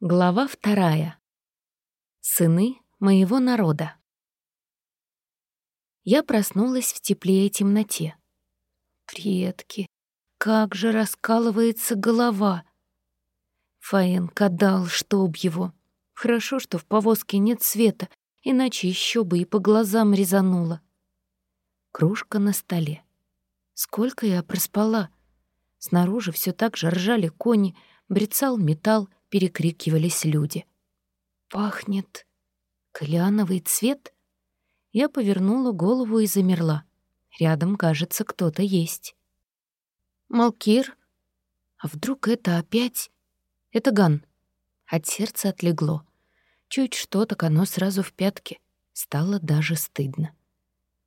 Глава вторая. Сыны моего народа. Я проснулась в тепле и темноте. Предки, как же раскалывается голова. Фаэн кадал, чтоб его. Хорошо, что в повозке нет света, иначе еще бы и по глазам резануло. Кружка на столе. Сколько я проспала. Снаружи все так же ржали кони, брецал металл, перекрикивались люди. «Пахнет кляновый цвет?» Я повернула голову и замерла. Рядом, кажется, кто-то есть. «Малкир? А вдруг это опять...» «Это Ган». От сердца отлегло. Чуть что, так оно сразу в пятки. Стало даже стыдно.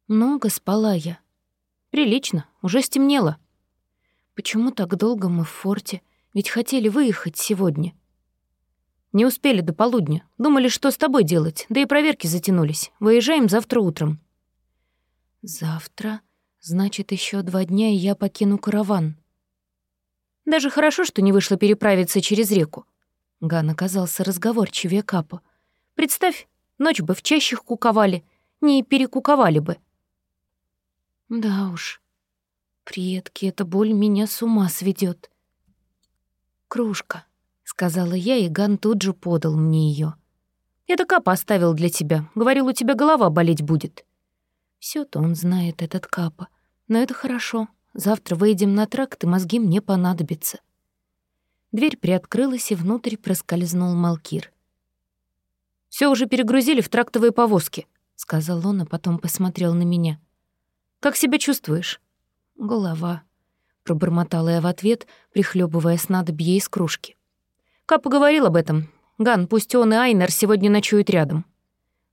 Много спала я. Прилично, уже стемнело. Почему так долго мы в форте? Ведь хотели выехать сегодня. «Не успели до полудня. Думали, что с тобой делать, да и проверки затянулись. Выезжаем завтра утром». «Завтра? Значит, еще два дня, и я покину караван». «Даже хорошо, что не вышло переправиться через реку». Ган оказался разговорчивее Капа. «Представь, ночь бы в чащих куковали, не перекуковали бы». «Да уж, предки, эта боль меня с ума сведет. Кружка» сказала я, и Ган тут же подал мне ее. «Это Капа оставил для тебя. Говорил, у тебя голова болеть будет». все то он знает, этот Капа. Но это хорошо. Завтра выйдем на тракт, и мозги мне понадобятся». Дверь приоткрылась, и внутрь проскользнул Малкир. Все уже перегрузили в трактовые повозки», — сказал он, а потом посмотрел на меня. «Как себя чувствуешь?» «Голова», — пробормотала я в ответ, прихлебывая снадобье из кружки. Капа говорил об этом. Ган, пусть он и Айнер сегодня ночуют рядом».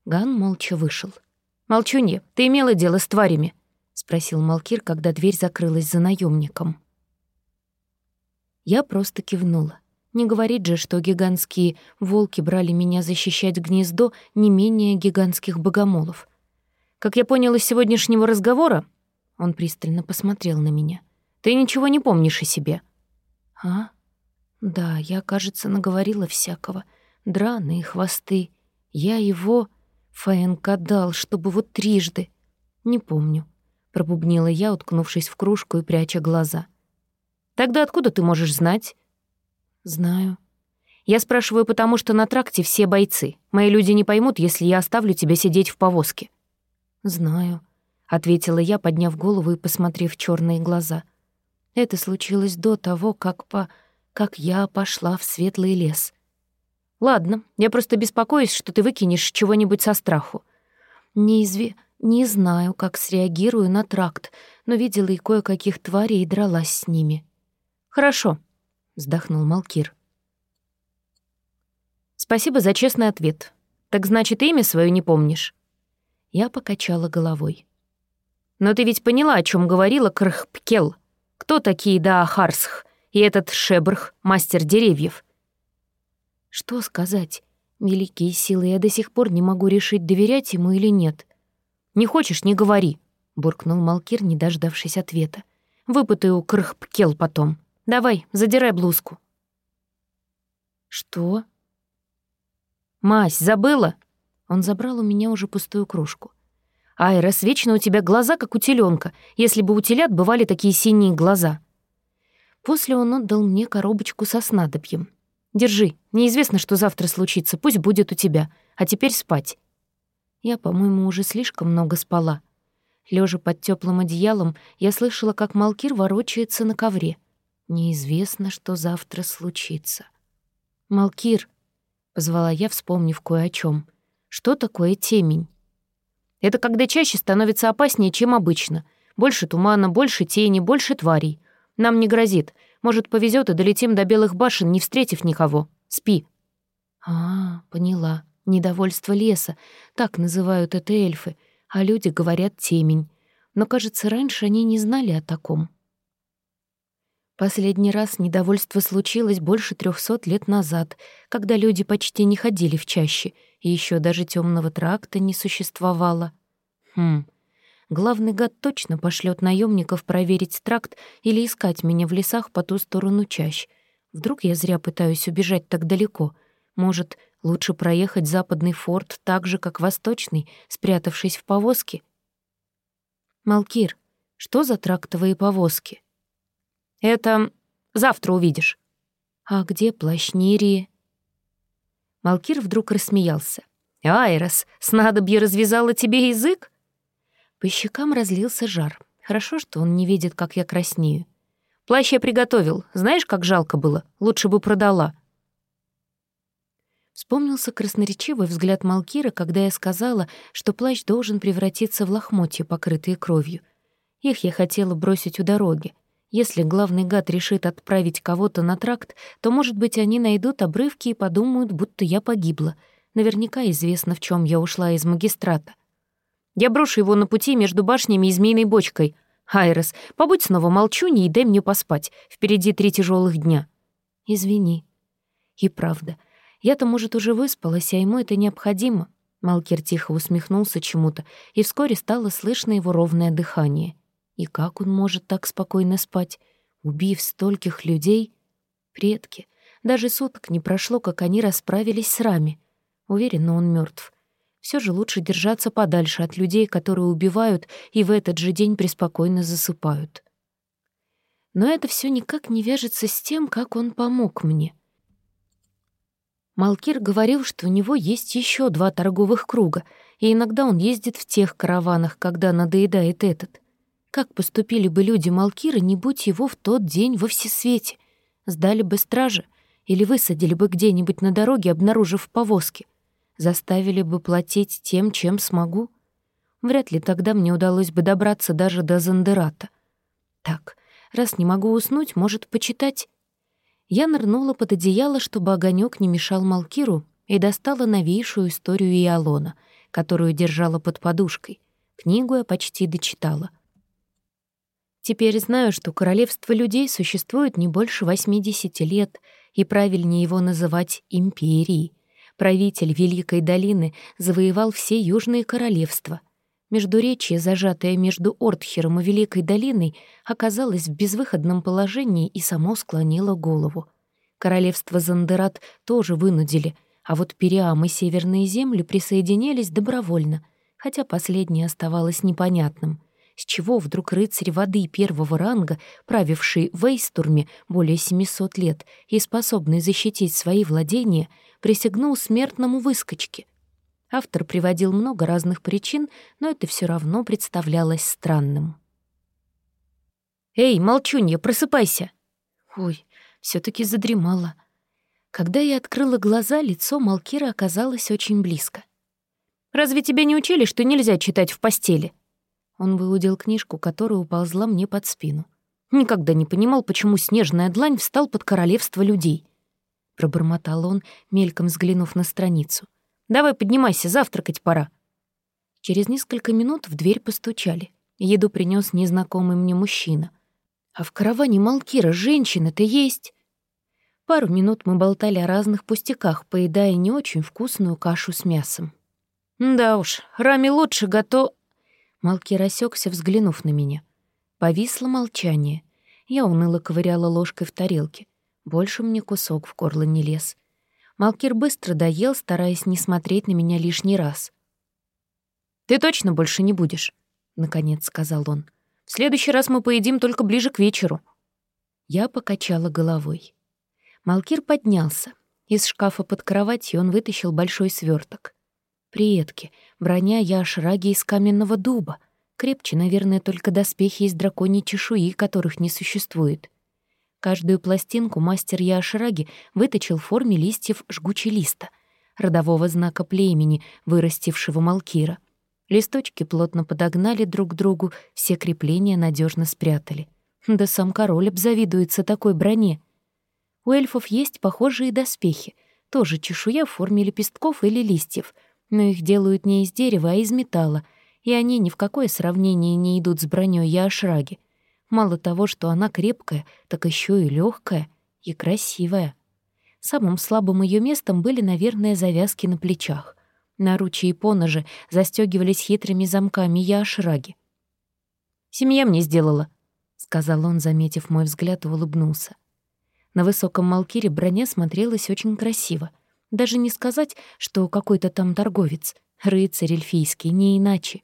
Ган молча вышел. «Молчунья, ты имела дело с тварями?» — спросил Малкир, когда дверь закрылась за наемником. Я просто кивнула. Не говорит же, что гигантские волки брали меня защищать гнездо не менее гигантских богомолов. Как я понял из сегодняшнего разговора, он пристально посмотрел на меня. Ты ничего не помнишь о себе. А? Да, я, кажется, наговорила всякого. Драные хвосты. Я его... Фаенка дал, чтобы вот трижды. Не помню. Пробубнила я, уткнувшись в кружку и пряча глаза. Тогда откуда ты можешь знать? Знаю. Я спрашиваю, потому что на тракте все бойцы. Мои люди не поймут, если я оставлю тебя сидеть в повозке. Знаю, ответила я, подняв голову и посмотрев в черные глаза. Это случилось до того, как по как я пошла в светлый лес. Ладно, я просто беспокоюсь, что ты выкинешь чего-нибудь со страху. Неизве... Не знаю, как среагирую на тракт, но видела и кое-каких тварей и дралась с ними. «Хорошо», — вздохнул Малкир. «Спасибо за честный ответ. Так значит, имя свое не помнишь?» Я покачала головой. «Но ты ведь поняла, о чем говорила Крхпкел. Кто такие Даахарсх? И этот Шебрх — мастер деревьев. Что сказать? Великие силы, я до сих пор не могу решить, доверять ему или нет. «Не хочешь — не говори», — буркнул Малкир, не дождавшись ответа. «Выпытаю крхпкел потом. Давай, задирай блузку». «Что?» «Мась, забыла?» Он забрал у меня уже пустую кружку. «Айрос, вечно у тебя глаза, как у теленка, если бы у телят бывали такие синие глаза». После он отдал мне коробочку со снадобьем. «Держи, неизвестно, что завтра случится, пусть будет у тебя, а теперь спать». Я, по-моему, уже слишком много спала. Лежа под теплым одеялом, я слышала, как Малкир ворочается на ковре. Неизвестно, что завтра случится. «Малкир», — позвала я, вспомнив кое о чем. «Что такое темень?» «Это когда чаще становится опаснее, чем обычно. Больше тумана, больше тени, больше тварей. Нам не грозит. Может, повезет и долетим до Белых башен, не встретив никого. Спи». «А, поняла. Недовольство леса. Так называют это эльфы. А люди говорят темень. Но, кажется, раньше они не знали о таком». Последний раз недовольство случилось больше трехсот лет назад, когда люди почти не ходили в чаще, и еще даже темного тракта не существовало. Хм, Главный гад точно пошлет наемников проверить тракт или искать меня в лесах по ту сторону чащ. Вдруг я зря пытаюсь убежать так далеко. Может, лучше проехать западный форт так же, как восточный, спрятавшись в повозке? Малкир, что за трактовые повозки? Это завтра увидишь. А где плащ? Малкир вдруг рассмеялся. «Айрос, снадобье развязало тебе язык?» По щекам разлился жар. Хорошо, что он не видит, как я краснею. Плащ я приготовил. Знаешь, как жалко было? Лучше бы продала. Вспомнился красноречивый взгляд Малкира, когда я сказала, что плащ должен превратиться в лохмотья, покрытые кровью. Их я хотела бросить у дороги. Если главный гад решит отправить кого-то на тракт, то, может быть, они найдут обрывки и подумают, будто я погибла. Наверняка известно, в чем я ушла из магистрата. Я брошу его на пути между башнями и змеиной бочкой. Айрес, побудь снова молчуней и дай мне поспать. Впереди три тяжелых дня. Извини. И правда, я-то, может, уже выспалась, а ему это необходимо. Малкер тихо усмехнулся чему-то, и вскоре стало слышно его ровное дыхание. И как он может так спокойно спать, убив стольких людей? Предки. Даже суток не прошло, как они расправились с Рами. Уверена, он мертв. Все же лучше держаться подальше от людей, которые убивают и в этот же день преспокойно засыпают. Но это все никак не вяжется с тем, как он помог мне. Малкир говорил, что у него есть еще два торговых круга, и иногда он ездит в тех караванах, когда надоедает этот. Как поступили бы люди Малкира, не будь его в тот день во всесвете? Сдали бы стражи или высадили бы где-нибудь на дороге, обнаружив повозки — заставили бы платить тем, чем смогу. Вряд ли тогда мне удалось бы добраться даже до Зандерата. Так, раз не могу уснуть, может, почитать? Я нырнула под одеяло, чтобы огонек не мешал Малкиру, и достала новейшую историю Иолона, которую держала под подушкой. Книгу я почти дочитала. Теперь знаю, что королевство людей существует не больше 80 лет, и правильнее его называть империей — Правитель Великой долины завоевал все южные королевства. Междуречье, зажатое между Ортхером и Великой долиной, оказалось в безвыходном положении и само склонило голову. Королевство Зандерат тоже вынудили, а вот Периам и Северные земли присоединились добровольно, хотя последнее оставалось непонятным — с чего вдруг рыцарь воды первого ранга, правивший в Эйстурме более 700 лет и способный защитить свои владения, присягнул смертному выскочке. Автор приводил много разных причин, но это все равно представлялось странным. «Эй, молчунья, просыпайся!» Ой, все таки задремала. Когда я открыла глаза, лицо Малкира оказалось очень близко. «Разве тебя не учили, что нельзя читать в постели?» Он выудил книжку, которая уползла мне под спину. Никогда не понимал, почему снежная длань встал под королевство людей пробормотал он, мельком взглянув на страницу. «Давай поднимайся, завтракать пора». Через несколько минут в дверь постучали. Еду принес незнакомый мне мужчина. «А в караване Малкира женщина-то есть?» Пару минут мы болтали о разных пустяках, поедая не очень вкусную кашу с мясом. «Да уж, Рами лучше готов...» Малкир осекся, взглянув на меня. Повисло молчание. Я уныло ковыряла ложкой в тарелке. Больше мне кусок в горло не лез. Малкир быстро доел, стараясь не смотреть на меня лишний раз. «Ты точно больше не будешь», — наконец сказал он. «В следующий раз мы поедим только ближе к вечеру». Я покачала головой. Малкир поднялся. Из шкафа под кроватью он вытащил большой сверток. Предки, броня яшраги из каменного дуба. Крепче, наверное, только доспехи из драконьей чешуи, которых не существует. Каждую пластинку мастер Яшраги выточил в форме листьев жгучей листа, родового знака племени, вырастившего Малкира. Листочки плотно подогнали друг к другу, все крепления надежно спрятали. Да сам король обзавидуется такой броне. У эльфов есть похожие доспехи, тоже чешуя в форме лепестков или листьев, но их делают не из дерева, а из металла, и они ни в какое сравнение не идут с бронёй Яшраги. Мало того, что она крепкая, так еще и легкая и красивая. Самым слабым ее местом были, наверное, завязки на плечах. Наручи и поножи застегивались хитрыми замками яшраги. «Семья мне сделала», — сказал он, заметив мой взгляд, улыбнулся. На высоком малкире броня смотрелась очень красиво. Даже не сказать, что какой-то там торговец, рыцарь эльфийский, не иначе.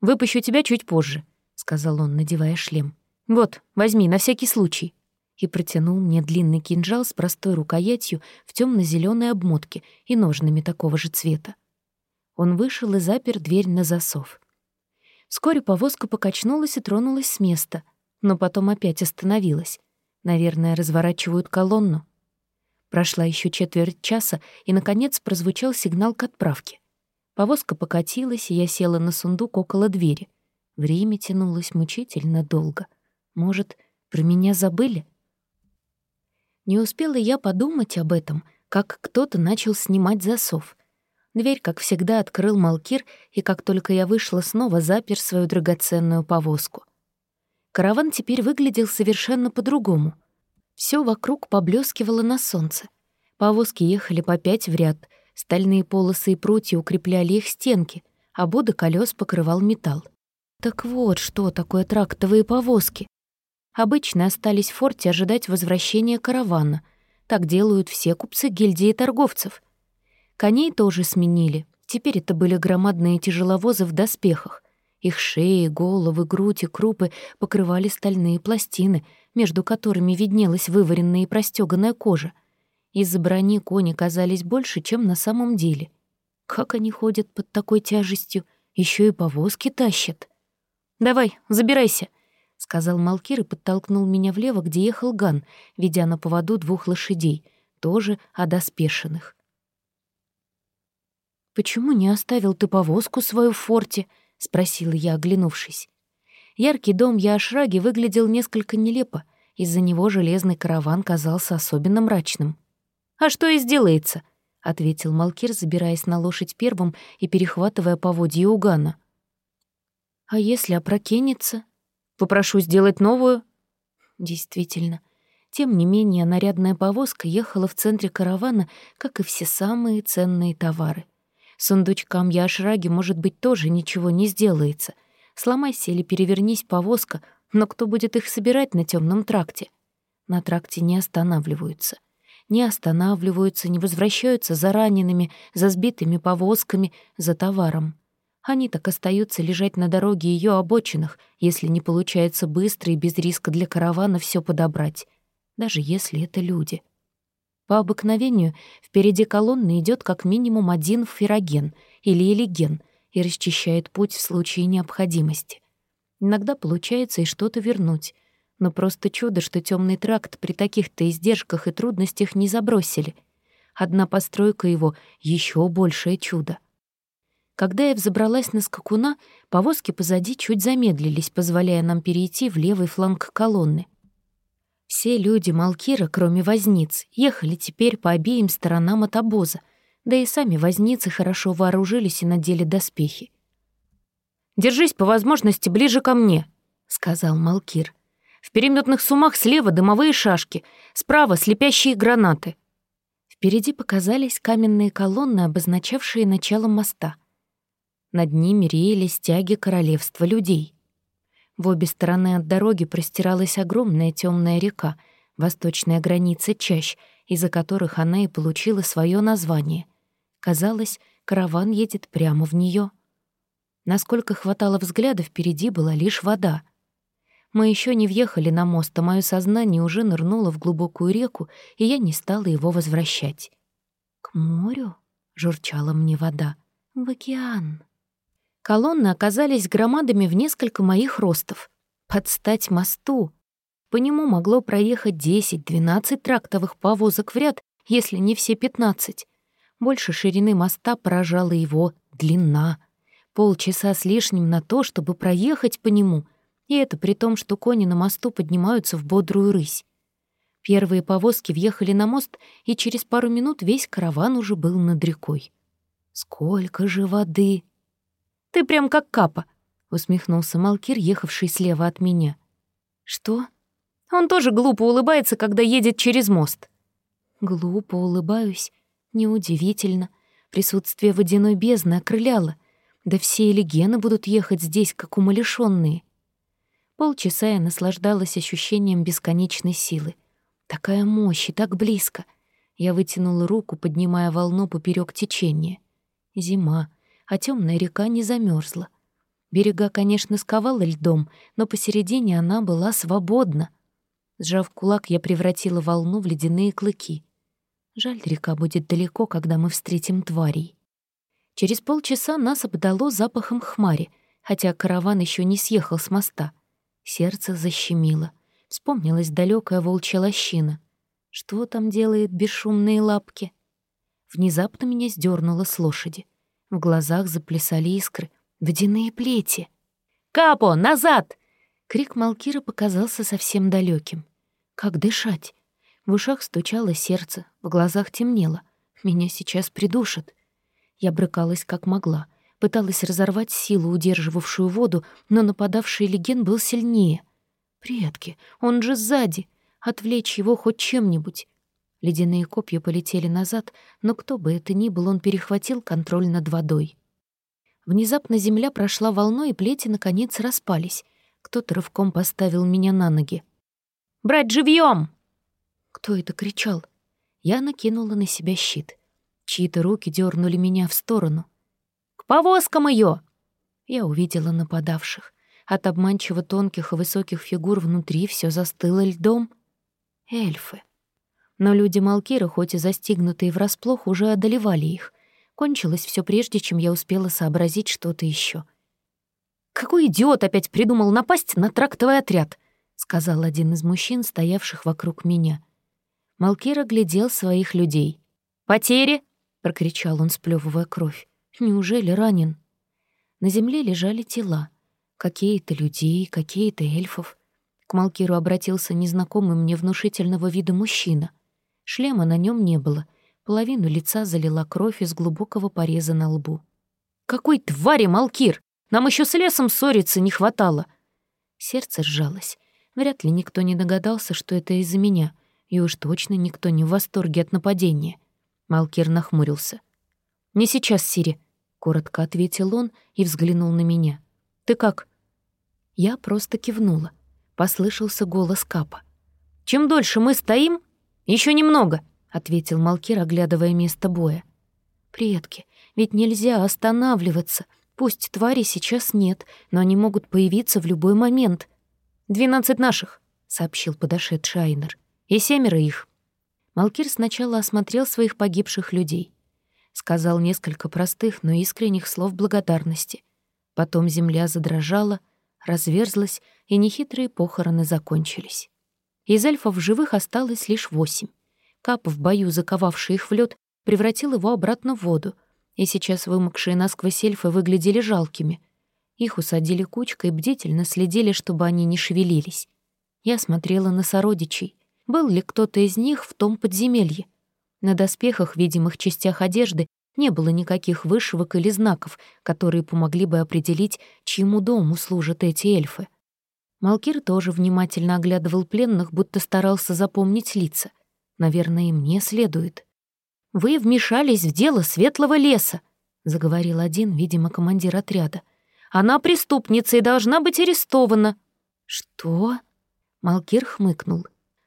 «Выпущу тебя чуть позже», — сказал он, надевая шлем. «Вот, возьми, на всякий случай». И протянул мне длинный кинжал с простой рукоятью в темно зеленой обмотке и ножными такого же цвета. Он вышел и запер дверь на засов. Вскоре повозка покачнулась и тронулась с места, но потом опять остановилась. Наверное, разворачивают колонну. Прошла еще четверть часа, и, наконец, прозвучал сигнал к отправке. Повозка покатилась, и я села на сундук около двери. Время тянулось мучительно долго. Может, про меня забыли? Не успела я подумать об этом, как кто-то начал снимать засов. Дверь, как всегда, открыл Малкир, и как только я вышла, снова запер свою драгоценную повозку. Караван теперь выглядел совершенно по-другому — все вокруг поблескивало на солнце. Повозки ехали по пять в ряд, стальные полосы и прутья укрепляли их стенки, а боды колес покрывал металл. Так вот, что такое трактовые повозки. Обычно остались в форте ожидать возвращения каравана. Так делают все купцы гильдии торговцев. Коней тоже сменили. Теперь это были громадные тяжеловозы в доспехах. Их шеи, головы, грудь и крупы покрывали стальные пластины, между которыми виднелась вываренная и простёганная кожа. Из-за брони кони казались больше, чем на самом деле. Как они ходят под такой тяжестью, еще и повозки тащат. «Давай, забирайся», — сказал Малкир и подтолкнул меня влево, где ехал Ган, ведя на поводу двух лошадей, тоже одоспешенных. «Почему не оставил ты повозку свою в форте?» — спросила я, оглянувшись. Яркий дом Яшраги выглядел несколько нелепо, из-за него железный караван казался особенно мрачным. «А что и сделается?» — ответил Малкир, забираясь на лошадь первым и перехватывая поводья Угана. «А если опрокинется? Попрошу сделать новую?» «Действительно». Тем не менее, нарядная повозка ехала в центре каравана, как и все самые ценные товары — Сундучкам Яшраги, может быть, тоже ничего не сделается. Сломайся или перевернись повозка, но кто будет их собирать на темном тракте? На тракте не останавливаются. Не останавливаются, не возвращаются за ранеными, за сбитыми повозками, за товаром. Они так остаются лежать на дороге ее обочинах, если не получается быстро и без риска для каравана все подобрать, даже если это люди. По обыкновению впереди колонны идет как минимум один фероген или элиген и расчищает путь в случае необходимости. Иногда получается и что-то вернуть, но просто чудо, что темный тракт при таких-то издержках и трудностях не забросили. Одна постройка его — еще большее чудо. Когда я взобралась на скакуна, повозки позади чуть замедлились, позволяя нам перейти в левый фланг колонны — все люди Малкира, кроме возниц, ехали теперь по обеим сторонам от обоза, да и сами возницы хорошо вооружились и надели доспехи. «Держись по возможности ближе ко мне», — сказал Малкир. «В переметных сумах слева дымовые шашки, справа слепящие гранаты». Впереди показались каменные колонны, обозначавшие начало моста. Над ними реяли стяги королевства людей — в обе стороны от дороги простиралась огромная темная река, восточная граница чащ, из-за которых она и получила свое название. Казалось, караван едет прямо в нее. Насколько хватало взгляда, впереди была лишь вода. Мы еще не въехали на мост, а мое сознание уже нырнуло в глубокую реку, и я не стала его возвращать. «К морю?» — журчала мне вода. «В океан!» Колонны оказались громадами в несколько моих ростов. Под стать мосту. По нему могло проехать 10-12 трактовых повозок в ряд, если не все 15. Больше ширины моста поражала его длина. Полчаса с лишним на то, чтобы проехать по нему, и это при том, что кони на мосту поднимаются в бодрую рысь. Первые повозки въехали на мост, и через пару минут весь караван уже был над рекой. Сколько же воды! Ты прям как капа», — усмехнулся Малкир, ехавший слева от меня. «Что?» «Он тоже глупо улыбается, когда едет через мост». «Глупо улыбаюсь. Неудивительно. Присутствие водяной бездны окрыляло. Да все элегены будут ехать здесь, как умалишённые». Полчаса я наслаждалась ощущением бесконечной силы. Такая мощь и так близко. Я вытянула руку, поднимая волну поперек течения. Зима, а темная река не замерзла. Берега, конечно, сковала льдом, но посередине она была свободна. Сжав кулак, я превратила волну в ледяные клыки. Жаль, река будет далеко, когда мы встретим тварей. Через полчаса нас обдало запахом хмари, хотя караван еще не съехал с моста. Сердце защемило. Вспомнилась далекая волчья лощина. Что там делает бесшумные лапки? Внезапно меня сдернуло с лошади. В глазах заплясали искры. Водяные плети. «Капо, назад!» Крик Малкира показался совсем далеким. Как дышать? В ушах стучало сердце, в глазах темнело. Меня сейчас придушат. Я брыкалась как могла, пыталась разорвать силу, удерживавшую воду, но нападавший леген был сильнее. «Предки, он же сзади! Отвлечь его хоть чем-нибудь!» Ледяные копья полетели назад, но кто бы это ни был, он перехватил контроль над водой. Внезапно земля прошла волной, и плети, наконец, распались. Кто-то рывком поставил меня на ноги. «Брать живьем! Кто это кричал? Я накинула на себя щит. Чьи-то руки дернули меня в сторону. «К повозкам ее! Я увидела нападавших. От обманчиво тонких и высоких фигур внутри все застыло льдом. Эльфы. Но люди Малкира, хоть и застигнутые врасплох, уже одолевали их. Кончилось все прежде, чем я успела сообразить что-то еще. «Какой идиот опять придумал напасть на трактовый отряд?» — сказал один из мужчин, стоявших вокруг меня. Малкир оглядел своих людей. «Потери!» — прокричал он, сплёвывая кровь. «Неужели ранен?» На земле лежали тела. Какие-то людей, какие-то эльфов. К Малкиру обратился незнакомый мне внушительного вида мужчина. Шлема на нем не было — Половину лица залила кровь из глубокого пореза на лбу. «Какой твари, Малкир! Нам еще с лесом ссориться не хватало!» Сердце сжалось. Вряд ли никто не догадался, что это из-за меня, и уж точно никто не в восторге от нападения. Малкир нахмурился. «Не сейчас, Сири», — коротко ответил он и взглянул на меня. «Ты как?» Я просто кивнула. Послышался голос Капа. «Чем дольше мы стоим, еще немного», — ответил Малкир, оглядывая место боя. «Предки, ведь нельзя останавливаться. Пусть твари сейчас нет, но они могут появиться в любой момент. Двенадцать наших», — сообщил подошедший Айнер. «И семеро их». Малкир сначала осмотрел своих погибших людей. Сказал несколько простых, но искренних слов благодарности. Потом земля задрожала, разверзлась, и нехитрые похороны закончились. Из эльфов живых осталось лишь восемь. Кап, в бою заковавший их в лед, превратил его обратно в воду, и сейчас вымокшие насквозь эльфы выглядели жалкими. Их усадили кучкой и бдительно следили, чтобы они не шевелились. Я смотрела на сородичей. Был ли кто-то из них в том подземелье? На доспехах, видимых частях одежды, не было никаких вышивок или знаков, которые помогли бы определить, чьему дому служат эти эльфы. Малкир тоже внимательно оглядывал пленных, будто старался запомнить лица. Наверное, и мне следует. «Вы вмешались в дело Светлого леса», — заговорил один, видимо, командир отряда. «Она преступница и должна быть арестована». «Что?» — Малкир хмыкнул.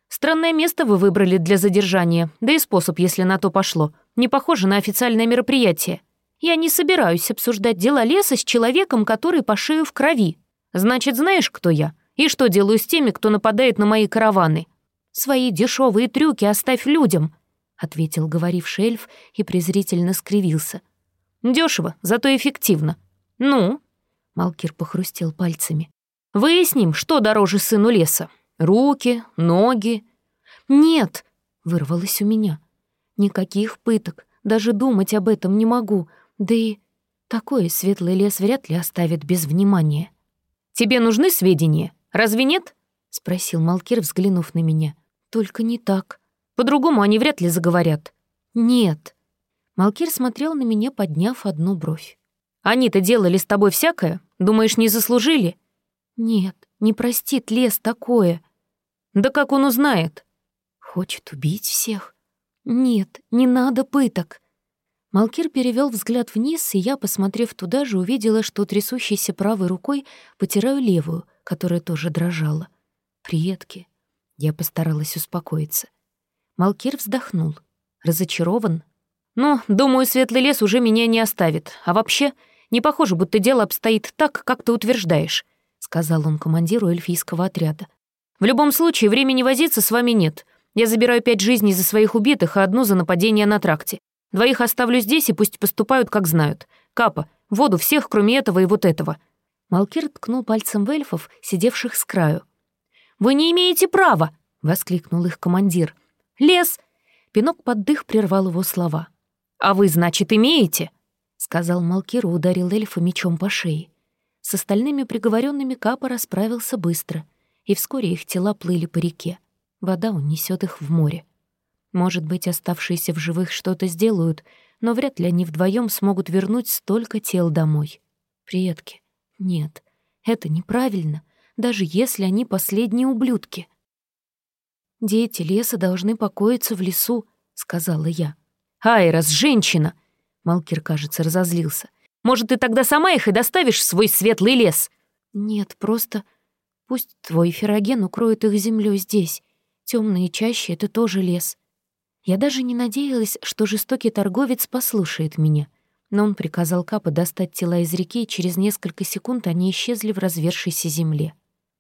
«Странное место вы выбрали для задержания, да и способ, если на то пошло. Не похоже на официальное мероприятие. Я не собираюсь обсуждать дела леса с человеком, который по шею в крови. Значит, знаешь, кто я? И что делаю с теми, кто нападает на мои караваны? «Свои дешевые трюки оставь людям», — ответил говоривший эльф и презрительно скривился. Дешево, зато эффективно. Ну?» — Малкир похрустел пальцами. «Выясним, что дороже сыну леса. Руки, ноги». «Нет», — вырвалось у меня. «Никаких пыток, даже думать об этом не могу. Да и такой светлый лес вряд ли оставит без внимания». «Тебе нужны сведения? Разве нет?» — спросил Малкир, взглянув на меня. Только не так. По-другому они вряд ли заговорят. Нет. Малкир смотрел на меня, подняв одну бровь. Они-то делали с тобой всякое? Думаешь, не заслужили? Нет, не простит лес такое. Да как он узнает? Хочет убить всех? Нет, не надо пыток. Малкир перевел взгляд вниз, и я, посмотрев туда же, увидела, что трясущейся правой рукой потираю левую, которая тоже дрожала. Предки, я постаралась успокоиться. Малкир вздохнул. Разочарован? Ну, думаю, светлый лес уже меня не оставит. А вообще, не похоже, будто дело обстоит так, как ты утверждаешь», — сказал он командиру эльфийского отряда. «В любом случае, времени возиться с вами нет. Я забираю пять жизней за своих убитых, а одну за нападение на тракте. Двоих оставлю здесь и пусть поступают, как знают. Капа, воду всех, кроме этого и вот этого». Малкир ткнул пальцем в эльфов, сидевших с краю. «Вы не имеете права!» — воскликнул их командир. «Лес!» Пинок под дых прервал его слова. «А вы, значит, имеете?» — сказал Малкир и ударил эльфа мечом по шее. С остальными приговоренными Капа расправился быстро, и вскоре их тела плыли по реке. Вода унесет их в море. Может быть, оставшиеся в живых что-то сделают, но вряд ли они вдвоем смогут вернуть столько тел домой. Предки. Нет, это неправильно, даже если они последние ублюдки. «Дети леса должны покоиться в лесу», — сказала я. «Айрос, женщина!» Малкир, кажется, разозлился. «Может, ты тогда сама их и доставишь в свой светлый лес?» «Нет, просто пусть твой фероген укроет их землей здесь. Темные чаще — это тоже лес». Я даже не надеялась, что жестокий торговец послушает меня, но он приказал Капа достать тела из реки, и через несколько секунд они исчезли в развершейся земле.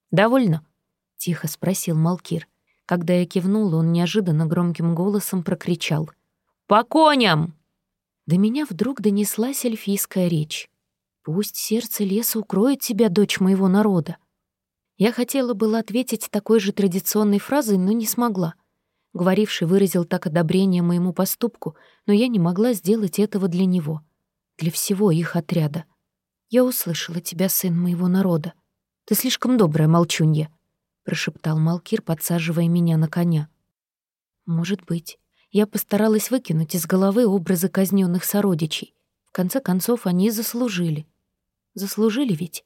«Довольно?» — тихо спросил Малкир. Когда я кивнула, он неожиданно громким голосом прокричал. «По коням!» До меня вдруг донеслась эльфийская речь. «Пусть сердце леса укроет тебя, дочь моего народа». Я хотела было ответить такой же традиционной фразой, но не смогла. Говоривший выразил так одобрение моему поступку, но я не могла сделать этого для него, для всего их отряда. «Я услышала тебя, сын моего народа. Ты слишком добрая, молчунья», — прошептал Малкир, подсаживая меня на коня. «Может быть. Я постаралась выкинуть из головы образы казненных сородичей. В конце концов, они заслужили. Заслужили ведь?»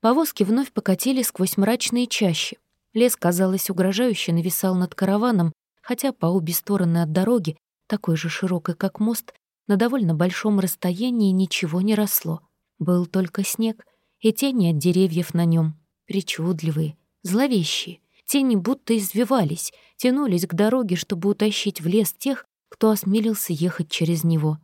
Повозки вновь покатили сквозь мрачные чащи. Лес, казалось, угрожающе нависал над караваном, хотя по обе стороны от дороги, такой же широкой, как мост, на довольно большом расстоянии ничего не росло. Был только снег и тени от деревьев на нем, причудливые, зловещие. Тени будто извивались, тянулись к дороге, чтобы утащить в лес тех, кто осмелился ехать через него.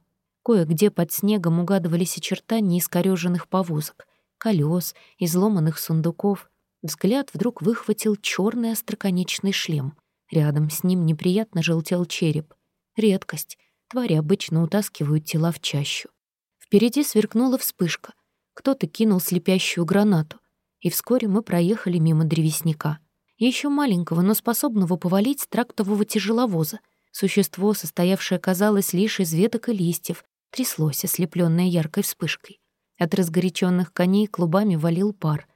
Кое-где под снегом угадывались очертания искорёженных повозок, колес, изломанных сундуков. Взгляд вдруг выхватил черный остроконечный шлем. Рядом с ним неприятно желтел череп. Редкость. Твари обычно утаскивают тела в чащу. Впереди сверкнула вспышка. Кто-то кинул слепящую гранату и вскоре мы проехали мимо древесника. Еще маленького, но способного повалить трактового тяжеловоза. Существо, состоявшее, казалось, лишь из веток и листьев, тряслось, ослепленное яркой вспышкой. От разгоряченных коней клубами валил пар.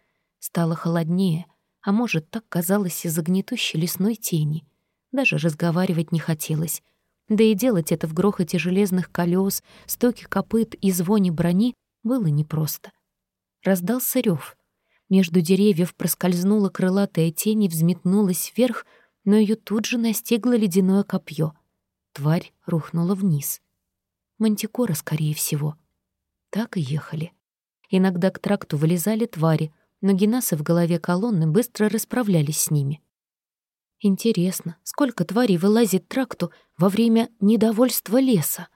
Стало холоднее, а может, так казалось из-за гнетущей лесной тени. Даже разговаривать не хотелось. Да и делать это в грохоте железных колес, стоке копыт и звоне брони было непросто. Раздался рев. Между деревьев проскользнула крылатая тень и взметнулась вверх, но ее тут же настигло ледяное копье. Тварь рухнула вниз. Мантикора, скорее всего. Так и ехали. Иногда к тракту вылезали твари, но генасы в голове колонны быстро расправлялись с ними. Интересно, сколько тварей вылазит тракту во время недовольства леса?